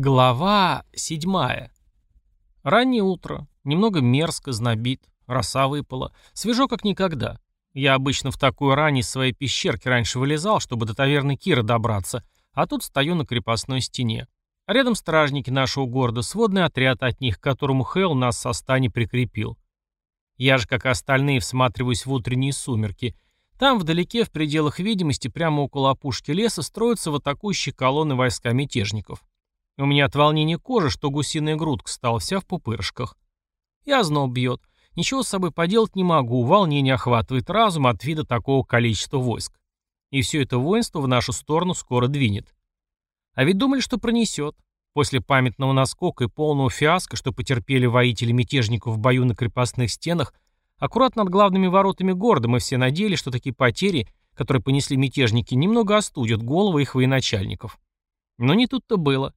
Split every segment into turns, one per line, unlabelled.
Глава седьмая. Раннее утро. Немного мерзко, знобит. Роса выпала. Свежо как никогда. Я обычно в такую рань из своей пещерки раньше вылезал, чтобы до таверны Кира добраться, а тут стою на крепостной стене. рядом стражники нашего города, сводный отряд от них, к которому Хелл нас со стани прикрепил. Я же, как и остальные, всматриваюсь в утренние сумерки. Там, вдалеке, в пределах видимости, прямо около опушки леса, строятся в атакующие колонны войска мятежников. У меня от волнения кожа, что гусиная грудка стала вся в пупырышках. И озноб бьет. Ничего с собой поделать не могу, волнение охватывает разум от вида такого количества войск. И все это воинство в нашу сторону скоро двинет. А ведь думали, что пронесет. После памятного наскока и полного фиаско, что потерпели воители мятежников в бою на крепостных стенах, аккуратно над главными воротами города мы все надеялись, что такие потери, которые понесли мятежники, немного остудят головы их военачальников. Но не тут-то было.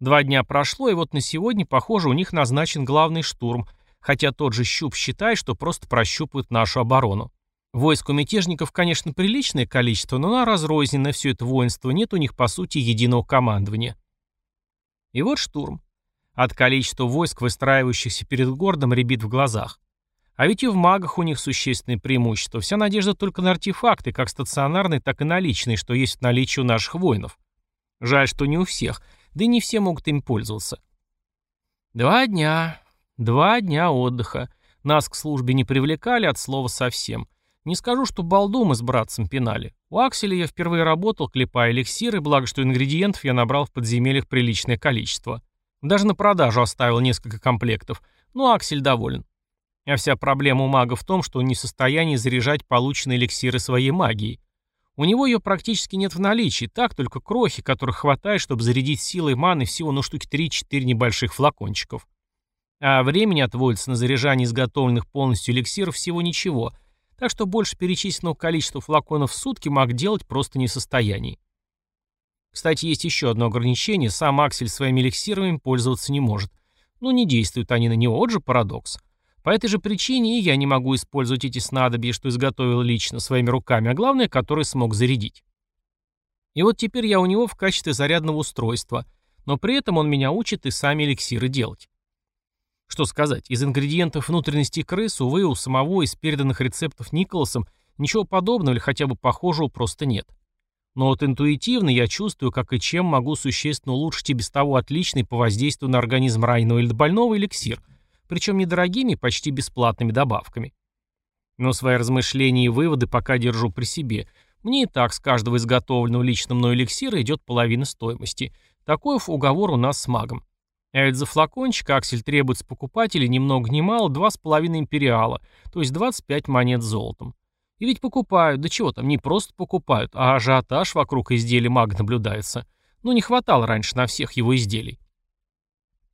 Два дня прошло, и вот на сегодня, похоже, у них назначен главный штурм, хотя тот же Щуп считает, что просто прощупывают нашу оборону. Войск у мятежников, конечно, приличное количество, но на разрозненное все это воинство нет у них, по сути, единого командования. И вот штурм. От количества войск, выстраивающихся перед городом, рябит в глазах. А ведь и в магах у них существенное преимущество. Вся надежда только на артефакты, как стационарные, так и наличные, что есть в наличии у наших воинов. Жаль, что не у всех – да и не все могут им пользоваться. Два дня. Два дня отдыха. Нас к службе не привлекали от слова совсем. Не скажу, что балду мы с братцем пинали. У Акселя я впервые работал, клепая эликсиры, благо что ингредиентов я набрал в подземельях приличное количество. Даже на продажу оставил несколько комплектов. Но Аксель доволен. А вся проблема у мага в том, что он не в состоянии заряжать полученные эликсиры своей магией. У него ее практически нет в наличии, так только крохи, которых хватает, чтобы зарядить силой маны всего ну штуки 3-4 небольших флакончиков. А времени отводится на заряжание изготовленных полностью эликсиров всего ничего, так что больше перечисленного количества флаконов в сутки маг делать просто не в состоянии. Кстати, есть еще одно ограничение, сам Аксель своими эликсирами пользоваться не может. Ну не действуют они на него, вот же парадокс. По этой же причине и я не могу использовать эти снадобья, что изготовил лично, своими руками, а главное, которые смог зарядить. И вот теперь я у него в качестве зарядного устройства, но при этом он меня учит и сами эликсиры делать. Что сказать, из ингредиентов внутренности крыс, увы, у самого из переданных рецептов Николасом ничего подобного или хотя бы похожего просто нет. Но вот интуитивно я чувствую, как и чем могу существенно улучшить и без того отличный по воздействию на организм раненого или больного эликсир – причем недорогими, почти бесплатными добавками. Но свои размышления и выводы пока держу при себе. Мне и так с каждого изготовленного лично мной эликсира идет половина стоимости. Такой уговор у нас с магом. А ведь за флакончик Аксель требует с покупателей ни много ни мало 2,5 империала, то есть 25 монет золотом. И ведь покупают, да чего там, не просто покупают, а ажиотаж вокруг изделий маг наблюдается. Ну не хватало раньше на всех его изделий.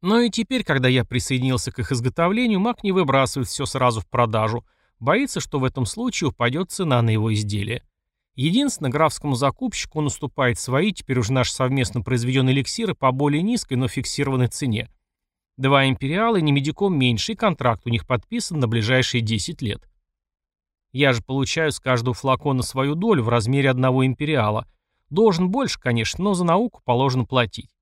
Но и теперь, когда я присоединился к их изготовлению, маг не выбрасывает все сразу в продажу. Боится, что в этом случае упадет цена на его изделие. Единственно, графскому закупщику он уступает свои, теперь уже наши совместно произведенные эликсиры по более низкой, но фиксированной цене. Два империала и не медиком меньше, и контракт у них подписан на ближайшие 10 лет. Я же получаю с каждого флакона свою долю в размере одного империала. Должен больше, конечно, но за науку положено платить.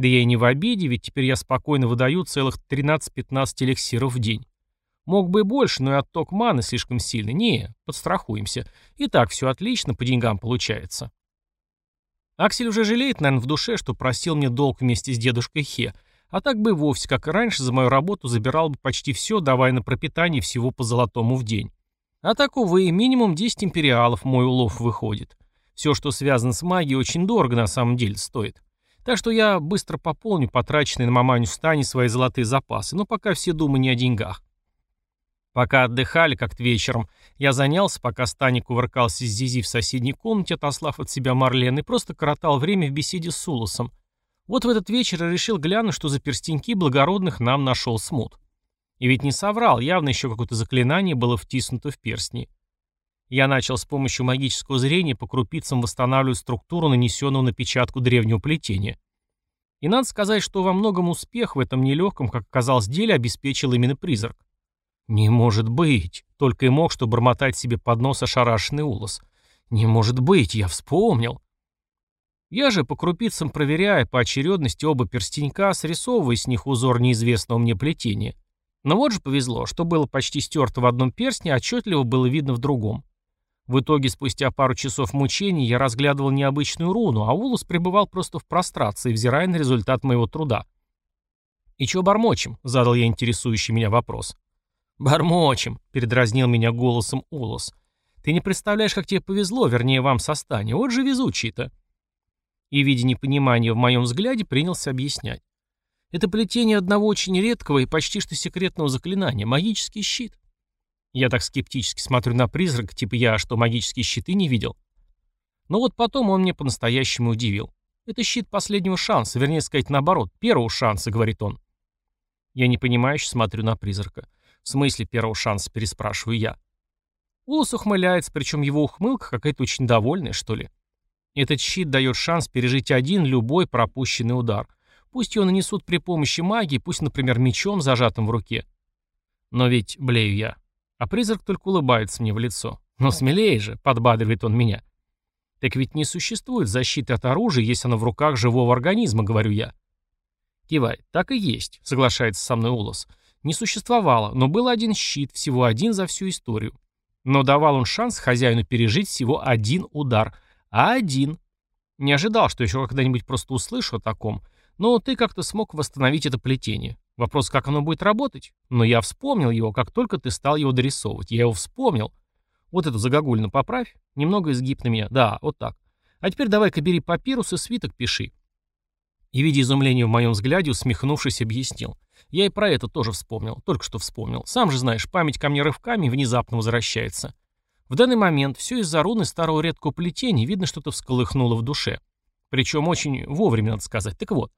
Да я и не в обиде, ведь теперь я спокойно выдаю целых 13-15 эликсиров в день. Мог бы и больше, но и отток маны слишком сильный. Не, подстрахуемся. И так все отлично, по деньгам получается. Аксель уже жалеет, наверное, в душе, что просил мне долг вместе с дедушкой Хе, а так бы вовсе, как и раньше, за мою работу забирал бы почти все, давая на пропитание всего по золотому в день. А так, увы, минимум 10 империалов мой улов выходит. Все, что связано с магией, очень дорого на самом деле стоит. Так что я быстро пополню потраченные на маманю стане свои золотые запасы, но пока все думы не о деньгах. Пока отдыхали, как-то вечером, я занялся, пока Стани кувыркался с Зизи в соседней комнате, отослав от себя Марлен, и просто коротал время в беседе с Сулосом. Вот в этот вечер я решил глянуть, что за перстеньки благородных нам нашел смут. И ведь не соврал, явно еще какое-то заклинание было втиснуто в перстни. Я начал с помощью магического зрения по крупицам восстанавливать структуру нанесенного на печатку древнего плетения. И надо сказать, что во многом успех в этом нелегком, как оказалось, деле обеспечил именно призрак. «Не может быть!» — только и мог что бормотать себе под нос ошарашенный улос. «Не может быть! Я вспомнил!» Я же по крупицам проверяя по очередности оба перстенька, срисовывая с них узор неизвестного мне плетения. Но вот же повезло, что было почти стерто в одном перстне, а отчетливо было видно в другом. В итоге, спустя пару часов мучений, я разглядывал необычную руну, а Улус пребывал просто в прострации, взирая на результат моего труда. «И чё бормочем?» — задал я интересующий меня вопрос. «Бормочем», — передразнил меня голосом Улус. «Ты не представляешь, как тебе повезло, вернее, вам со Стани. Вот же везучий-то». И, видя непонимание в моем взгляде, принялся объяснять. Это плетение одного очень редкого и почти что секретного заклинания — магический щит. Я так скептически смотрю на призрак, типа я что, магические щиты не видел? Но вот потом он мне по-настоящему удивил. Это щит последнего шанса, вернее сказать наоборот, первого шанса, говорит он. Я непонимающе смотрю на призрака. В смысле первого шанса, переспрашиваю я. Улус ухмыляется, причем его ухмылка какая-то очень довольная, что ли. Этот щит дает шанс пережить один любой пропущенный удар. Пусть его нанесут при помощи магии, пусть, например, мечом, зажатым в руке. Но ведь, блею я, а призрак только улыбается мне в лицо. «Ну смелее же», — подбадривает он меня. «Так ведь не существует защиты от оружия, если оно в руках живого организма», — говорю я. Кивает. «Так и есть», — соглашается со мной Улос. «Не существовало, но был один щит, всего один за всю историю. Но давал он шанс хозяину пережить всего один удар. А один. Не ожидал, что еще когда-нибудь просто услышу о таком. Но ты как-то смог восстановить это плетение. Вопрос, как оно будет работать? Но я вспомнил его, как только ты стал его дорисовывать. Я его вспомнил. Вот эту загогулину поправь. Немного изгиб на меня. Да, вот так. А теперь давай-ка бери папирус и свиток пиши. И, видя изумление в моем взгляде, усмехнувшись, объяснил. Я и про это тоже вспомнил. Только что вспомнил. Сам же знаешь, память ко мне рывками внезапно возвращается. В данный момент все из-за руны старого редкого плетения видно, что-то всколыхнуло в душе. Причем очень вовремя, надо сказать. Так вот,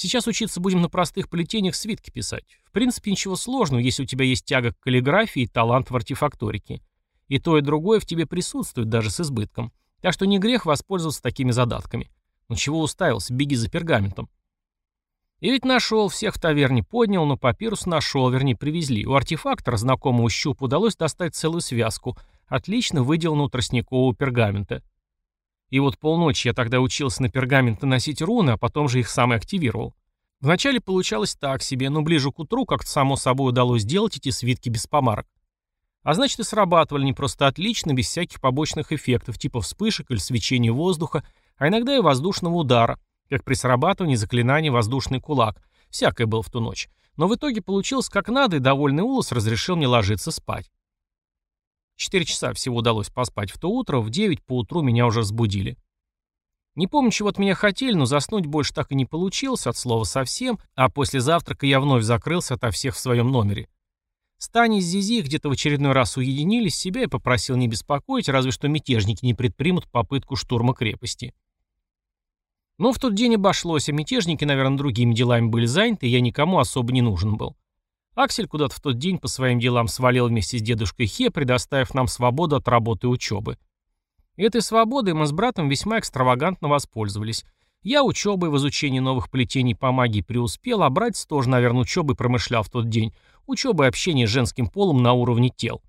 Сейчас учиться будем на простых плетениях свитки писать. В принципе, ничего сложного, если у тебя есть тяга к каллиграфии и талант в артефакторике. И то, и другое в тебе присутствует, даже с избытком. Так что не грех воспользоваться такими задатками. Ну чего уставился, беги за пергаментом. И ведь нашел, всех в таверне поднял, но папирус нашел, вернее, привезли. У артефактора, знакомого щуп, удалось достать целую связку, отлично выделанного тростникового пергамента. И вот полночи я тогда учился на пергамент наносить руны, а потом же их сам и активировал. Вначале получалось так себе, но ближе к утру как-то само собой удалось сделать эти свитки без помарок. А значит и срабатывали не просто отлично, без всяких побочных эффектов, типа вспышек или свечения воздуха, а иногда и воздушного удара, как при срабатывании заклинания «воздушный кулак». Всякое было в ту ночь. Но в итоге получилось как надо, и довольный Улос разрешил мне ложиться спать. Четыре часа всего удалось поспать в то утро, в девять по утру меня уже разбудили. Не помню, чего от меня хотели, но заснуть больше так и не получилось, от слова совсем, а после завтрака я вновь закрылся ото всех в своем номере. Стани с Зизи где-то в очередной раз уединились, себя и попросил не беспокоить, разве что мятежники не предпримут попытку штурма крепости. Но в тот день обошлось, а мятежники, наверное, другими делами были заняты, и я никому особо не нужен был. Аксель куда-то в тот день по своим делам свалил вместе с дедушкой Хе, предоставив нам свободу от работы и учебы. Этой свободой мы с братом весьма экстравагантно воспользовались. Я учебой в изучении новых плетений по магии преуспел, а братец тоже, наверное, учебой промышлял в тот день. Учебой и общение с женским полом на уровне тел.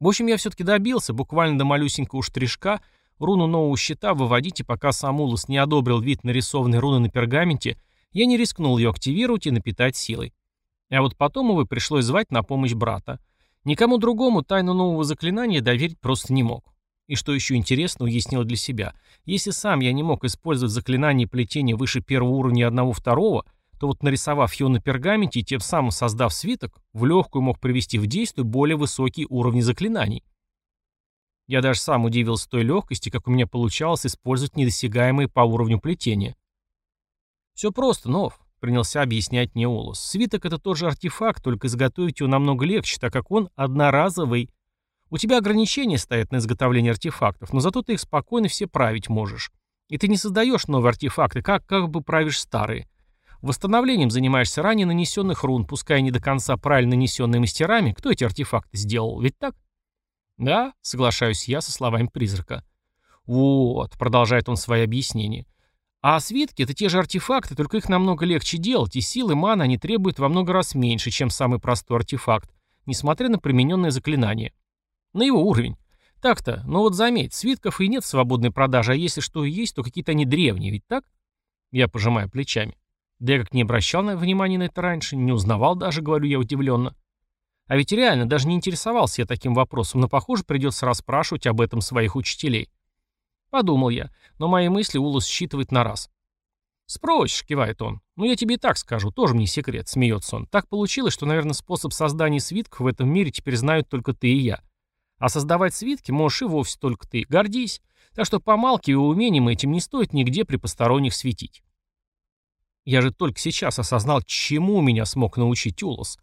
В общем, я все-таки добился, буквально до малюсенького штришка, руну нового щита выводить, и пока Самулус не одобрил вид нарисованной руны на пергаменте, я не рискнул ее активировать и напитать силой. А вот потом, увы, пришлось звать на помощь брата. Никому другому тайну нового заклинания доверить просто не мог. И что еще интересно, уяснил для себя. Если сам я не мог использовать заклинание плетения выше первого уровня одного второго, то вот нарисовав его на пергаменте и тем самым создав свиток, в легкую мог привести в действие более высокие уровни заклинаний. Я даже сам удивился той легкости, как у меня получалось использовать недосягаемые по уровню плетения. Все просто, Нов принялся объяснять мне Олус. Свиток — это тот же артефакт, только изготовить его намного легче, так как он одноразовый. У тебя ограничения стоят на изготовление артефактов, но зато ты их спокойно все править можешь. И ты не создаешь новые артефакты, как как бы правишь старые. Восстановлением занимаешься ранее нанесенных рун, пускай не до конца правильно нанесенные мастерами. Кто эти артефакты сделал? Ведь так? Да, соглашаюсь я со словами призрака. Вот, продолжает он свои объяснения. А свитки — это те же артефакты, только их намного легче делать, и силы маны они требуют во много раз меньше, чем самый простой артефакт, несмотря на примененное заклинание. На его уровень. так-то, но вот заметь, свитков и нет в свободной продаже, а если что и есть, то какие-то они древние, ведь так? Я пожимаю плечами. Да я как не обращал на внимания на это раньше, не узнавал даже, говорю я удивленно. А ведь реально, даже не интересовался я таким вопросом, но, похоже, придется расспрашивать об этом своих учителей. Подумал я, но мои мысли Улас считывает на раз. «Спросишь», — кивает он. «Ну, я тебе и так скажу, тоже мне секрет», — смеется он. «Так получилось, что, наверное, способ создания свитков в этом мире теперь знают только ты и я. А создавать свитки можешь и вовсе только ты. Гордись. Так что помалкивай, умением этим не стоит нигде при посторонних светить». Я же только сейчас осознал, чему меня смог научить Улос.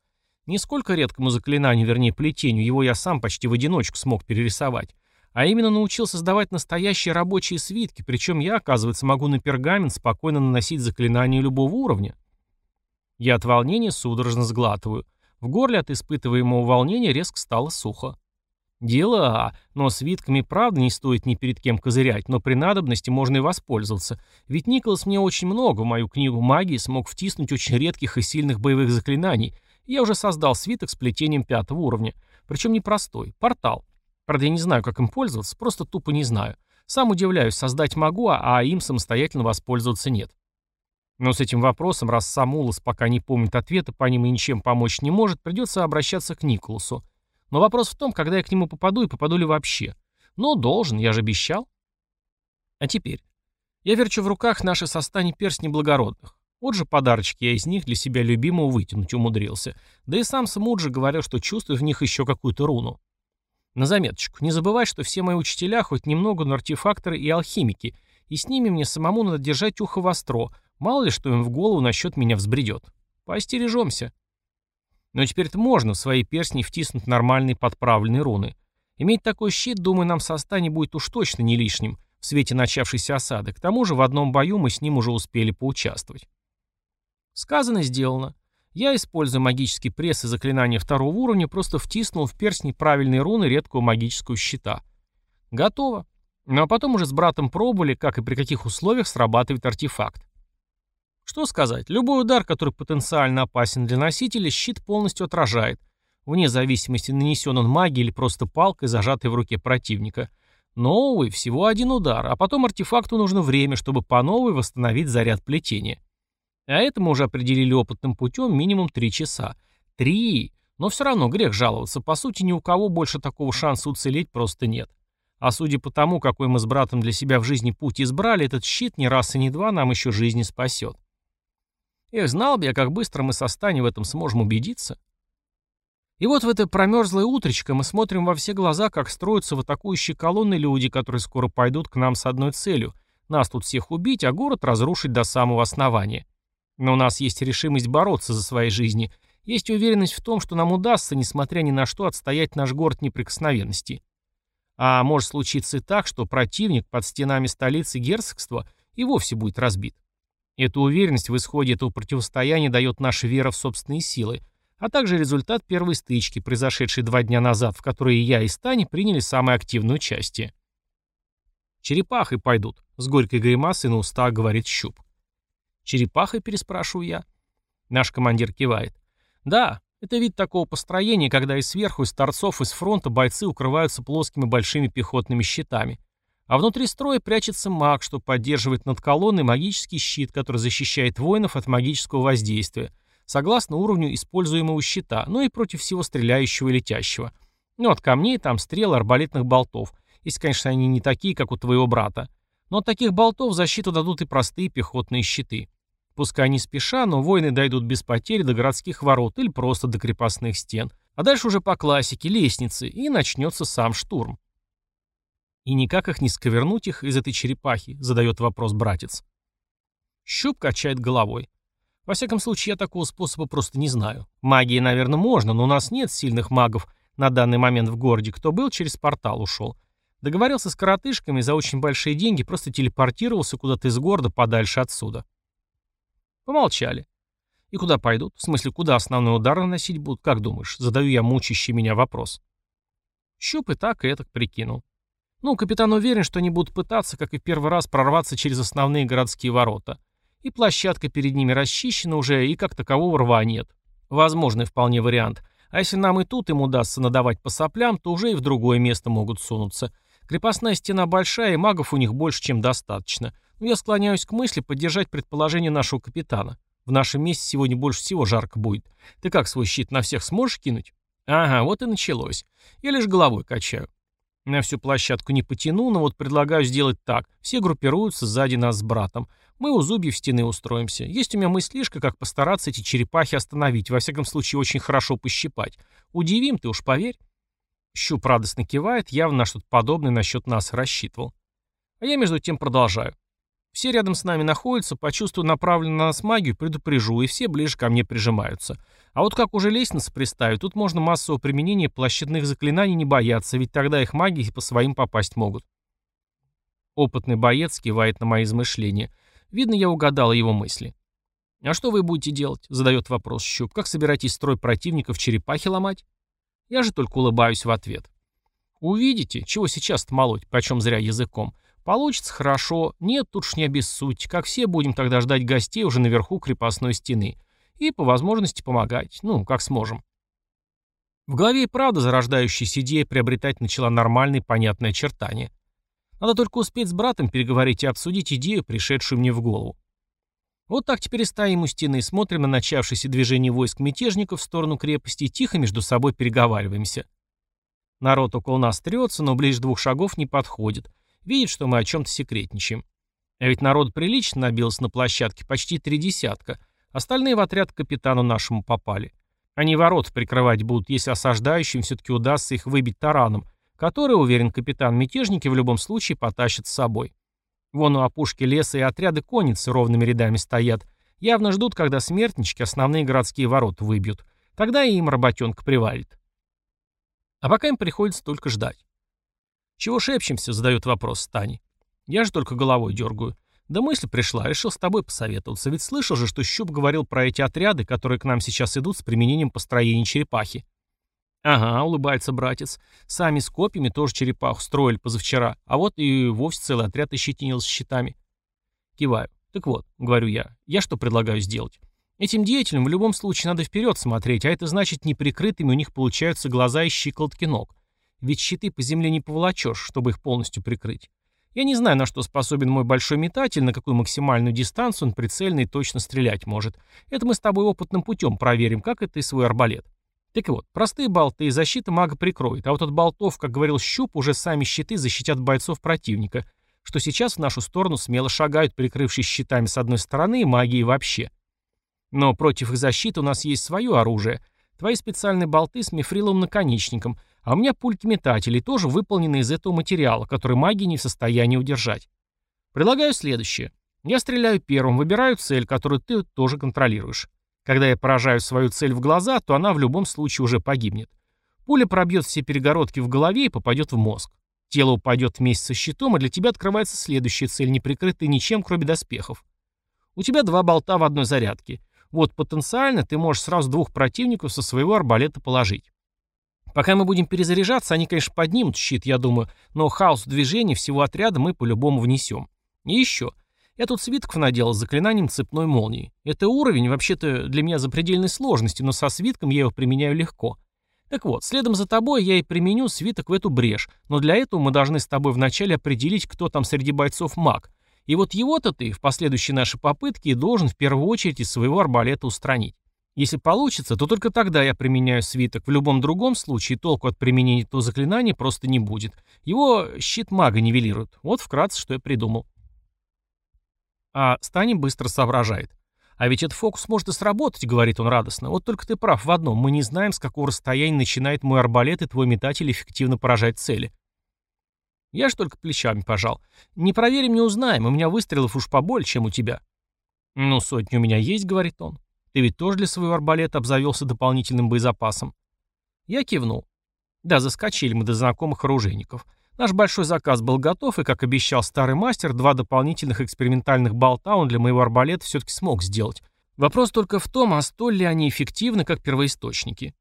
Не сколько редкому заклинанию, вернее плетению, его я сам почти в одиночку смог перерисовать а именно научился создавать настоящие рабочие свитки, причем я, оказывается, могу на пергамент спокойно наносить заклинания любого уровня. Я от волнения судорожно сглатываю. В горле от испытываемого волнения резко стало сухо. Дела, но свитками правда не стоит ни перед кем козырять, но при надобности можно и воспользоваться. Ведь Николас мне очень много в мою книгу магии смог втиснуть очень редких и сильных боевых заклинаний. Я уже создал свиток с плетением пятого уровня. Причем непростой. Портал. Правда, я не знаю, как им пользоваться, просто тупо не знаю. Сам удивляюсь, создать могу, а им самостоятельно воспользоваться нет. Но с этим вопросом, раз сам Улас пока не помнит ответа, по ним и ничем помочь не может, придется обращаться к Николасу. Но вопрос в том, когда я к нему попаду и попаду ли вообще. Но должен, я же обещал. А теперь. Я верчу в руках наши состани перстни благородных. Вот же подарочки я из них для себя любимого вытянуть умудрился. Да и сам Смуджи говорил, что чувствую в них еще какую-то руну. На заметочку, не забывай, что все мои учителя хоть немного, но артефакторы и алхимики, и с ними мне самому надо держать ухо востро, мало ли что им в голову насчет меня взбредет. Поостережемся. Но теперь-то можно в свои перстни втиснуть нормальные подправленные руны. Иметь такой щит, думаю, нам в составе будет уж точно не лишним в свете начавшейся осады. К тому же в одном бою мы с ним уже успели поучаствовать. Сказано, сделано. Я, используя магический пресс и заклинания второго уровня, просто втиснул в перстни правильные руны редкого магического щита. Готово. Ну а потом уже с братом пробовали, как и при каких условиях срабатывает артефакт. Что сказать, любой удар, который потенциально опасен для носителя, щит полностью отражает, вне зависимости, нанесен он магией или просто палкой, зажатой в руке противника. Но, увы, всего один удар, а потом артефакту нужно время, чтобы по новой восстановить заряд плетения. А это мы уже определили опытным путем минимум три часа. Три! Но все равно грех жаловаться. По сути, ни у кого больше такого шанса уцелеть просто нет. А судя по тому, какой мы с братом для себя в жизни путь избрали, этот щит ни раз и ни два нам еще жизни спасет. Эх, знал бы я, как быстро мы со Стани в этом сможем убедиться. И вот в это промерзлое утречко мы смотрим во все глаза, как строятся в атакующие колонны люди, которые скоро пойдут к нам с одной целью — нас тут всех убить, а город разрушить до самого основания. Но у нас есть решимость бороться за свои жизни. Есть уверенность в том, что нам удастся, несмотря ни на что, отстоять наш город неприкосновенности. А может случиться и так, что противник под стенами столицы герцогства и вовсе будет разбит. Эту уверенность в исходе этого противостояния дает наша вера в собственные силы, а также результат первой стычки, произошедшей два дня назад, в которой я, и Стани приняли самое активное участие. «Черепахой пойдут», — с горькой гримасой на устах говорит Щуп. «Черепахой?» — переспрашиваю я. Наш командир кивает. «Да, это вид такого построения, когда и сверху, из торцов, из фронта бойцы укрываются плоскими большими пехотными щитами. А внутри строя прячется маг, что поддерживает над колонной магический щит, который защищает воинов от магического воздействия, согласно уровню используемого щита, ну и против всего стреляющего и летящего. Ну, от камней там стрел, арбалетных болтов, если, конечно, они не такие, как у твоего брата. Но от таких болтов защиту дадут и простые пехотные щиты. Пускай не спеша, но воины дойдут без потерь до городских ворот или просто до крепостных стен. А дальше уже по классике, лестницы, и начнется сам штурм. И никак их не сковернуть их из этой черепахи, задает вопрос братец. Щуп качает головой. Во всяком случае, я такого способа просто не знаю. Магии, наверное, можно, но у нас нет сильных магов на данный момент в городе. Кто был, через портал ушел. Договорился с коротышками за очень большие деньги, просто телепортировался куда-то из города подальше отсюда. Помолчали. И куда пойдут? В смысле, куда основной удар наносить будут? Как думаешь? Задаю я мучащий меня вопрос. Щуп и так, и этак прикинул. Ну, капитан уверен, что они будут пытаться, как и в первый раз, прорваться через основные городские ворота. И площадка перед ними расчищена уже, и как такового рва нет. Возможный вполне вариант. А если нам и тут им удастся надавать по соплям, то уже и в другое место могут сунуться. Крепостная стена большая, и магов у них больше, чем достаточно. Но я склоняюсь к мысли поддержать предположение нашего капитана. В нашем месте сегодня больше всего жарко будет. Ты как свой щит на всех сможешь кинуть? Ага, вот и началось. Я лишь головой качаю. На всю площадку не потяну, но вот предлагаю сделать так. Все группируются сзади нас с братом. Мы у зубьев стены устроимся. Есть у меня мыслишка, как постараться эти черепахи остановить, во всяком случае очень хорошо пощипать. Удивим, ты уж поверь. Щуп радостно кивает, явно на что-то подобное насчет нас рассчитывал. А я между тем продолжаю. Все рядом с нами находятся, почувствую направленную на нас магию, предупрежу, и все ближе ко мне прижимаются. А вот как уже лестница приставить, тут можно массового применения площадных заклинаний не бояться, ведь тогда их маги по своим попасть могут. Опытный боец кивает на мои измышления. Видно, я угадал его мысли. «А что вы будете делать?» — задает вопрос Щуп. «Как собираетесь строй противников черепахи ломать?» Я же только улыбаюсь в ответ. «Увидите, чего сейчас-то молоть, почем зря языком. Получится хорошо, нет, тут уж не обессудьте, как все будем тогда ждать гостей уже наверху крепостной стены. И по возможности помогать, ну, как сможем». В голове и правда зарождающаяся идея приобретать начала нормальные понятные очертания. Надо только успеть с братом переговорить и обсудить идею, пришедшую мне в голову. Вот так теперь и стоим у стены и смотрим на начавшееся движение войск мятежников в сторону крепости и тихо между собой переговариваемся. Народ около нас трется, но ближе двух шагов не подходит. Видит, что мы о чем-то секретничаем. А ведь народ прилично набился на площадке, почти три десятка. Остальные в отряд к капитану нашему попали. Они ворот прикрывать будут, если осаждающим все-таки удастся их выбить тараном, который, уверен капитан, мятежники в любом случае потащат с собой. Вон у опушки леса и отряды конницы ровными рядами стоят. Явно ждут, когда смертнички основные городские ворота выбьют. Тогда и им работенка привалит. А пока им приходится только ждать. «Чего шепчемся?» — задает вопрос Стани. Я же только головой дергаю. Да мысль пришла, решил с тобой посоветоваться. Ведь слышал же, что Щуп говорил про эти отряды, которые к нам сейчас идут с применением построения черепахи. «Ага», — улыбается братец. «Сами с копьями тоже черепаху строили позавчера, а вот и вовсе целый отряд ощетинился щитами». Киваю. «Так вот», — говорю я, — «я что предлагаю сделать? Этим деятелям в любом случае надо вперед смотреть, а это значит, неприкрытыми у них получаются глаза и щиколотки ног. Ведь щиты по земле не поволочешь, чтобы их полностью прикрыть. Я не знаю, на что способен мой большой метатель, на какую максимальную дистанцию он прицельно и точно стрелять может. Это мы с тобой опытным путем проверим, как это и свой арбалет. Так вот, простые болты и защита мага прикроет, а вот от болтов, как говорил Щуп, уже сами щиты защитят бойцов противника, что сейчас в нашу сторону смело шагают, прикрывшись щитами с одной стороны и магией вообще. Но против их защиты у нас есть свое оружие. Твои специальные болты с мифриловым наконечником, а у меня пульки метателей, тоже выполнены из этого материала, который маги не в состоянии удержать. Предлагаю следующее. Я стреляю первым, выбираю цель, которую ты тоже контролируешь. Когда я поражаю свою цель в глаза, то она в любом случае уже погибнет. Пуля пробьет все перегородки в голове и попадет в мозг. Тело упадет вместе со щитом, и для тебя открывается следующая цель, не прикрытая ничем, кроме доспехов. У тебя два болта в одной зарядке. Вот потенциально ты можешь сразу двух противников со своего арбалета положить. Пока мы будем перезаряжаться, они, конечно, поднимут щит, я думаю, но хаос в движении всего отряда мы по-любому внесем. И еще. Я тут свитков наделал с заклинанием цепной молнии. Это уровень, вообще-то, для меня запредельной сложности, но со свитком я его применяю легко. Так вот, следом за тобой я и применю свиток в эту брешь, но для этого мы должны с тобой вначале определить, кто там среди бойцов маг. И вот его-то ты в последующей нашей попытке должен в первую очередь из своего арбалета устранить. Если получится, то только тогда я применяю свиток. В любом другом случае толку от применения этого заклинания просто не будет. Его щит мага нивелирует. Вот вкратце, что я придумал. А Стани быстро соображает. «А ведь этот фокус может и сработать», — говорит он радостно. «Вот только ты прав в одном. Мы не знаем, с какого расстояния начинает мой арбалет и твой метатель эффективно поражать цели». Я ж только плечами пожал. «Не проверим, не узнаем. У меня выстрелов уж побольше, чем у тебя». «Ну, сотни у меня есть», — говорит он. «Ты ведь тоже для своего арбалета обзавелся дополнительным боезапасом?» Я кивнул. Да, заскочили мы до знакомых оружейников. Наш большой заказ был готов, и, как обещал старый мастер, два дополнительных экспериментальных болта он для моего арбалета все-таки смог сделать. Вопрос только в том, а столь ли они эффективны, как первоисточники.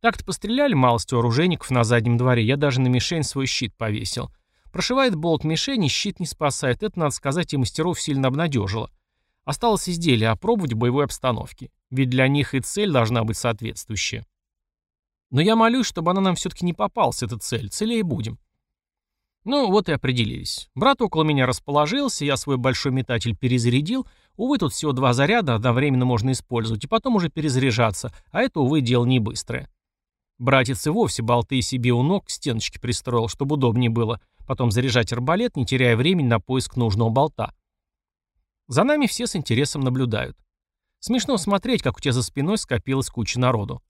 Так-то постреляли малостью оружейников на заднем дворе, я даже на мишень свой щит повесил. Прошивает болт мишени, щит не спасает, это, надо сказать, и мастеров сильно обнадежило. Осталось изделие опробовать в боевой обстановке, ведь для них и цель должна быть соответствующая. Но я молюсь, чтобы она нам все-таки не попалась, эта цель. Целее будем. Ну, вот и определились. Брат около меня расположился, я свой большой метатель перезарядил. Увы, тут всего два заряда, одновременно можно использовать, и потом уже перезаряжаться, а это, увы, дело не быстрое. Братец и вовсе болты себе у ног к стеночке пристроил, чтобы удобнее было. Потом заряжать арбалет, не теряя времени на поиск нужного болта. За нами все с интересом наблюдают. Смешно смотреть, как у тебя за спиной скопилась куча народу.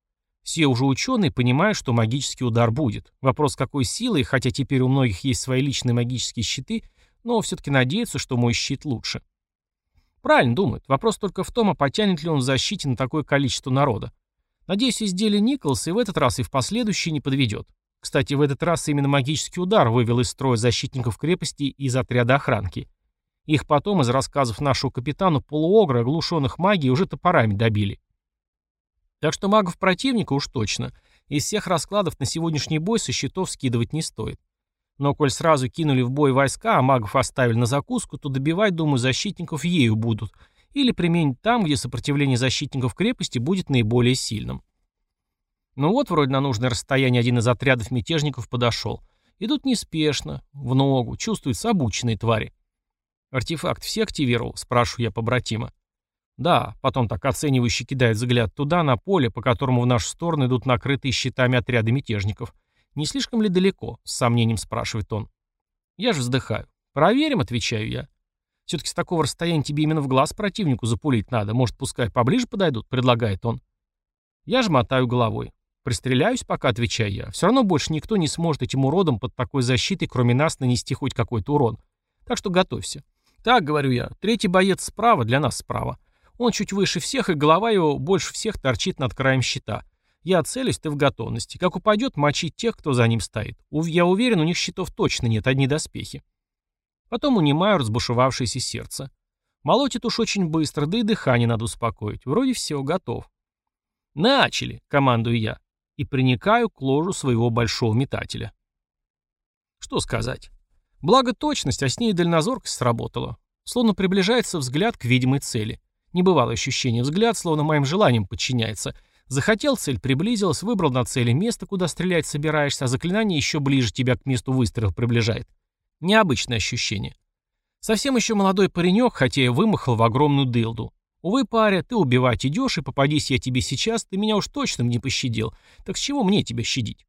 Все уже ученые понимают, что магический удар будет. Вопрос какой силы, хотя теперь у многих есть свои личные магические щиты, но все-таки надеются, что мой щит лучше. Правильно думают. Вопрос только в том, а потянет ли он в защите на такое количество народа. Надеюсь, изделие Николс и в этот раз, и в последующий не подведет. Кстати, в этот раз именно магический удар вывел из строя защитников крепости из отряда охранки. Их потом из рассказов нашего капитана полуогра, оглушенных магией, уже топорами добили. Так что магов противника уж точно. Из всех раскладов на сегодняшний бой со счетов скидывать не стоит. Но коль сразу кинули в бой войска, а магов оставили на закуску, то добивать, думаю, защитников ею будут. Или применить там, где сопротивление защитников крепости будет наиболее сильным. Ну вот, вроде на нужное расстояние один из отрядов мятежников подошел. Идут неспешно, в ногу, чувствуются обученные твари. «Артефакт все активировал?» – спрашиваю я побратима. «Да», потом так оценивающий кидает взгляд туда, на поле, по которому в нашу сторону идут накрытые щитами отряды мятежников. «Не слишком ли далеко?» — с сомнением спрашивает он. Я же вздыхаю. «Проверим», — отвечаю я. «Все-таки с такого расстояния тебе именно в глаз противнику запулить надо. Может, пускай поближе подойдут?» — предлагает он. Я же мотаю головой. «Пристреляюсь, пока», — отвечаю я. «Все равно больше никто не сможет этим уродом под такой защитой, кроме нас, нанести хоть какой-то урон. Так что готовься». «Так», — говорю я, — «третий боец справа, для нас справа. Он чуть выше всех, и голова его больше всех торчит над краем щита. Я целюсь, ты в готовности. Как упадет, мочить тех, кто за ним стоит. Я уверен, у них щитов точно нет, одни доспехи. Потом унимаю разбушевавшееся сердце. Молотит уж очень быстро, да и дыхание надо успокоить. Вроде все, готов. «Начали!» — командую я. И приникаю к ложу своего большого метателя. Что сказать? Благо точность, а с ней дальнозоркость сработала. Словно приближается взгляд к видимой цели. Небывалое ощущение. Взгляд словно моим желаниям подчиняется — Захотел, цель приблизилась, выбрал на цели место, куда стрелять собираешься, а заклинание еще ближе тебя к месту выстрела приближает. Необычное ощущение. Совсем еще молодой паренек, хотя и вымахал в огромную дылду. Увы, паря, ты убивать идешь, и попадись я тебе сейчас, ты меня уж точно не пощадил. Так с чего мне тебя щадить?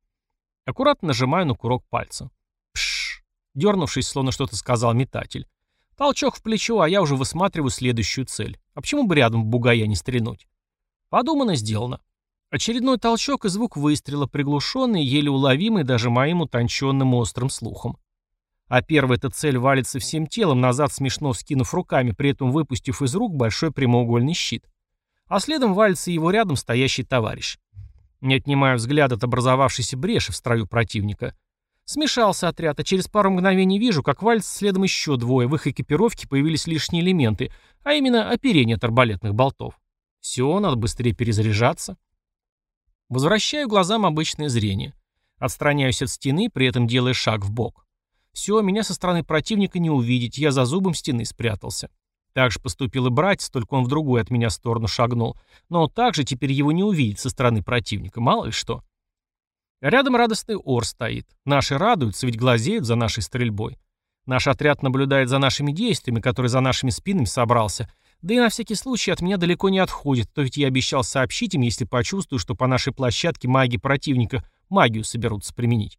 Аккуратно нажимаю на курок пальца. Пшш. Дернувшись, словно что-то сказал метатель. Толчок в плечо, а я уже высматриваю следующую цель. А почему бы рядом в бугая не стрельнуть? Подумано, сделано. Очередной толчок и звук выстрела, приглушенный, еле уловимый даже моим утонченным острым слухом. А первая эта цель валится всем телом, назад смешно вскинув руками, при этом выпустив из рук большой прямоугольный щит. А следом валится его рядом стоящий товарищ. Не отнимая взгляд от образовавшейся бреши в строю противника. Смешался отряд, а через пару мгновений вижу, как валится следом еще двое. В их экипировке появились лишние элементы, а именно оперение от арбалетных болтов. Все, надо быстрее перезаряжаться. Возвращаю глазам обычное зрение. Отстраняюсь от стены, при этом делая шаг в бок. Все, меня со стороны противника не увидеть, я за зубом стены спрятался. Так же поступил и братец, только он в другую от меня сторону шагнул. Но также теперь его не увидеть со стороны противника, мало ли что. Рядом радостный ор стоит. Наши радуются, ведь глазеют за нашей стрельбой. Наш отряд наблюдает за нашими действиями, который за нашими спинами собрался, да и на всякий случай от меня далеко не отходит, то ведь я обещал сообщить им, если почувствую, что по нашей площадке маги противника магию соберутся применить.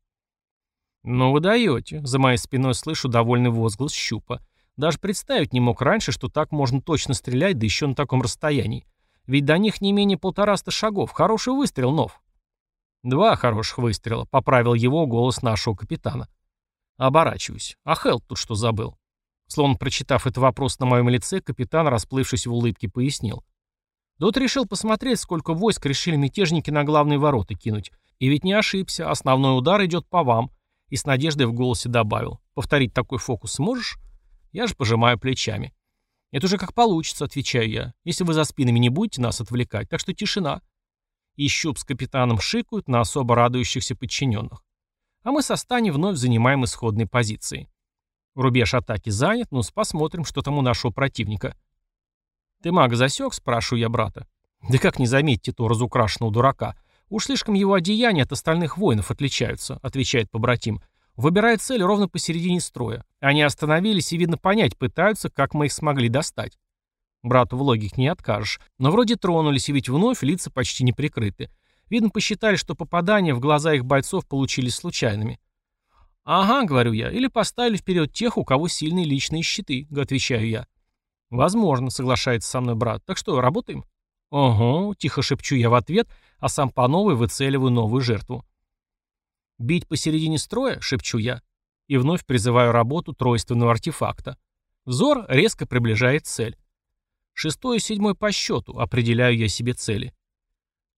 «Ну вы даете», — за моей спиной слышу довольный возглас щупа. Даже представить не мог раньше, что так можно точно стрелять, да еще на таком расстоянии. Ведь до них не менее полтораста шагов. Хороший выстрел, Нов. Два хороших выстрела, поправил его голос нашего капитана. Оборачиваюсь. А Хелт тут что забыл? Словно прочитав этот вопрос на моем лице, капитан, расплывшись в улыбке, пояснил. Дот решил посмотреть, сколько войск решили мятежники на главные ворота кинуть. И ведь не ошибся, основной удар идет по вам. И с надеждой в голосе добавил. Повторить такой фокус сможешь? Я же пожимаю плечами. Это уже как получится, отвечаю я. Если вы за спинами не будете нас отвлекать, так что тишина. И Щуп с капитаном шикают на особо радующихся подчиненных. А мы со Стани вновь занимаем исходные позиции. Рубеж атаки занят, но посмотрим, что там у нашего противника. «Ты мага засек?» — спрашиваю я брата. «Да как не заметить этого разукрашенного дурака? «Уж слишком его одеяния от остальных воинов отличаются», — отвечает побратим. «Выбирая цель ровно посередине строя. Они остановились и, видно, понять пытаются, как мы их смогли достать». Брату в логике не откажешь. Но вроде тронулись, и ведь вновь лица почти не прикрыты. Видно, посчитали, что попадания в глаза их бойцов получились случайными. «Ага», — говорю я, — «или поставили вперед тех, у кого сильные личные щиты», — отвечаю я. «Возможно», — соглашается со мной брат. «Так что, работаем?» «Ого», — тихо шепчу я в ответ, а сам по новой выцеливаю новую жертву. «Бить посередине строя?» — шепчу я. И вновь призываю работу тройственного артефакта. Взор резко приближает цель. Шестой и седьмой по счету, определяю я себе цели.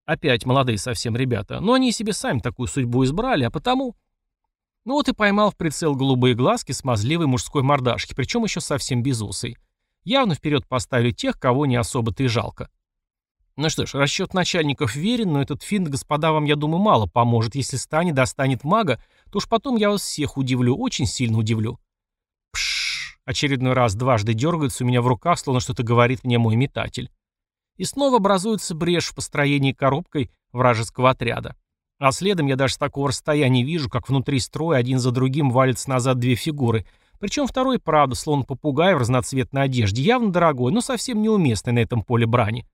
Опять молодые совсем ребята, но они себе сами такую судьбу избрали, а потому... Ну вот и поймал в прицел голубые глазки смазливой мужской мордашки, причем еще совсем безусой. Явно вперед поставили тех, кого не особо-то и жалко. Ну что ж, расчет начальников верен, но этот финт, господа, вам, я думаю, мало поможет. Если станет, достанет мага, то уж потом я вас всех удивлю, очень сильно удивлю. Очередной раз дважды дергается у меня в руках, словно что-то говорит мне мой метатель. И снова образуется брешь в построении коробкой вражеского отряда. А следом я даже с такого расстояния вижу, как внутри строя один за другим валятся назад две фигуры. Причем второй, правда, словно попугай в разноцветной одежде, явно дорогой, но совсем неуместный на этом поле брани.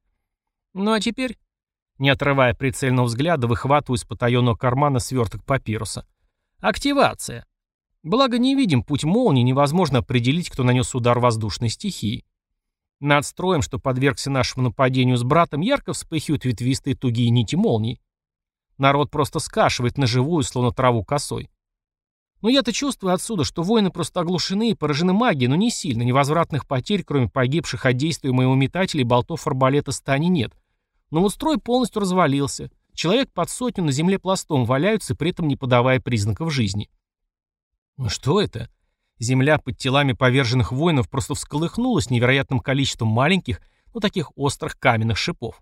Ну а теперь, не отрывая прицельного взгляда, выхватываю из потаенного кармана сверток папируса. Активация. Благо не видим путь молнии, невозможно определить, кто нанес удар воздушной стихии. Над строем, что подвергся нашему нападению с братом, ярко вспыхивают ветвистые тугие нити молний. Народ просто скашивает на живую, словно траву косой. Но я-то чувствую отсюда, что воины просто оглушены и поражены магией, но не сильно, невозвратных потерь, кроме погибших от действия моего метателя и болтов арбалета стани нет. Но вот строй полностью развалился. Человек под сотню на земле пластом валяются, при этом не подавая признаков жизни. Ну что это? Земля под телами поверженных воинов просто всколыхнулась невероятным количеством маленьких, но таких острых каменных шипов.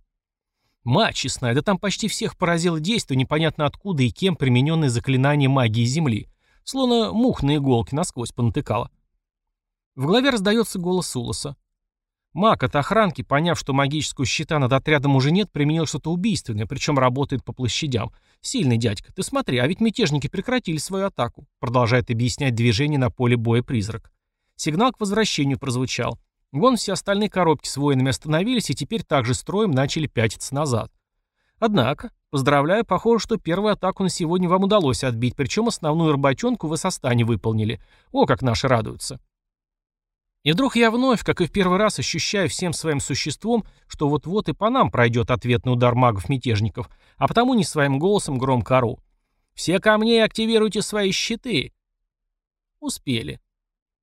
Мать честная, да там почти всех поразило действие непонятно откуда и кем примененное заклинание магии Земли. Словно мух на иголке насквозь понатыкало. В голове раздается голос Улоса. Маг от охранки, поняв, что магического щита над отрядом уже нет, применил что-то убийственное, причем работает по площадям. Сильный дядька, ты смотри, а ведь мятежники прекратили свою атаку. Продолжает объяснять движение на поле боя призрак. Сигнал к возвращению прозвучал. Вон все остальные коробки с воинами остановились и теперь также строем начали пятиться назад. Однако, поздравляю, похоже, что первую атаку на сегодня вам удалось отбить, причем основную работенку вы со стани выполнили. О, как наши радуются. И вдруг я вновь, как и в первый раз, ощущаю всем своим существом, что вот-вот и по нам пройдет ответный удар магов-мятежников, а потому не своим голосом громко ору. «Все ко мне активируйте свои щиты!» Успели.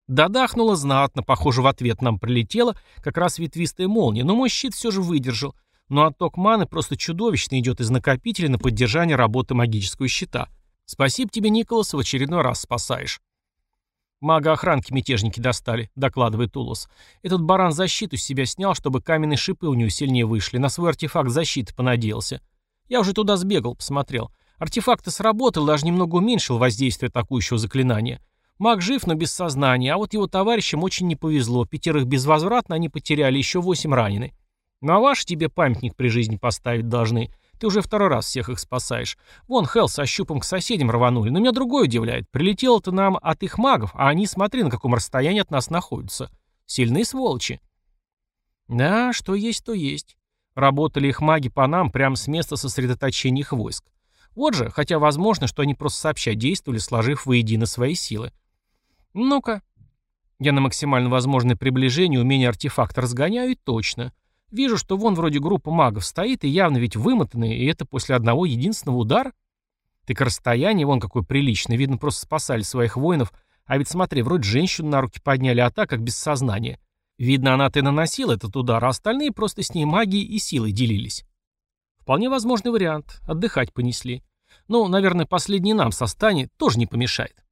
Додахнуло знатно, похоже, в ответ нам прилетело как раз ветвистая молния, но мой щит все же выдержал, но отток маны просто чудовищно идет из накопителя на поддержание работы магического щита. Спасибо тебе, Николас, в очередной раз спасаешь. «Мага-охранки мятежники достали», — докладывает Улус. «Этот баран защиту с себя снял, чтобы каменные шипы у него сильнее вышли. На свой артефакт защиты понадеялся. Я уже туда сбегал, посмотрел. Артефакт сработал, даже немного уменьшил воздействие атакующего заклинания. Маг жив, но без сознания, а вот его товарищам очень не повезло. Пятерых безвозвратно они потеряли, еще восемь ранены. Ну а ваш тебе памятник при жизни поставить должны. Ты уже второй раз всех их спасаешь. Вон Хелл со щупом к соседям рванули, но меня другое удивляет. Прилетело-то нам от их магов, а они, смотри, на каком расстоянии от нас находятся. Сильные сволочи. Да, что есть, то есть. Работали их маги по нам прямо с места сосредоточения их войск. Вот же, хотя возможно, что они просто сообща действовали, сложив воедино свои силы. Ну-ка. Я на максимально возможное приближение умение артефакта разгоняю и точно. Вижу, что вон вроде группа магов стоит, и явно ведь вымотанные, и это после одного единственного удара. Так расстояние вон какое приличное, видно, просто спасали своих воинов, а ведь смотри, вроде женщину на руки подняли, а так как без сознания. Видно, она-то и наносила этот удар, а остальные просто с ней магией и силой делились. Вполне возможный вариант. Отдыхать понесли. Ну, наверное, последний нам со стани тоже не помешает.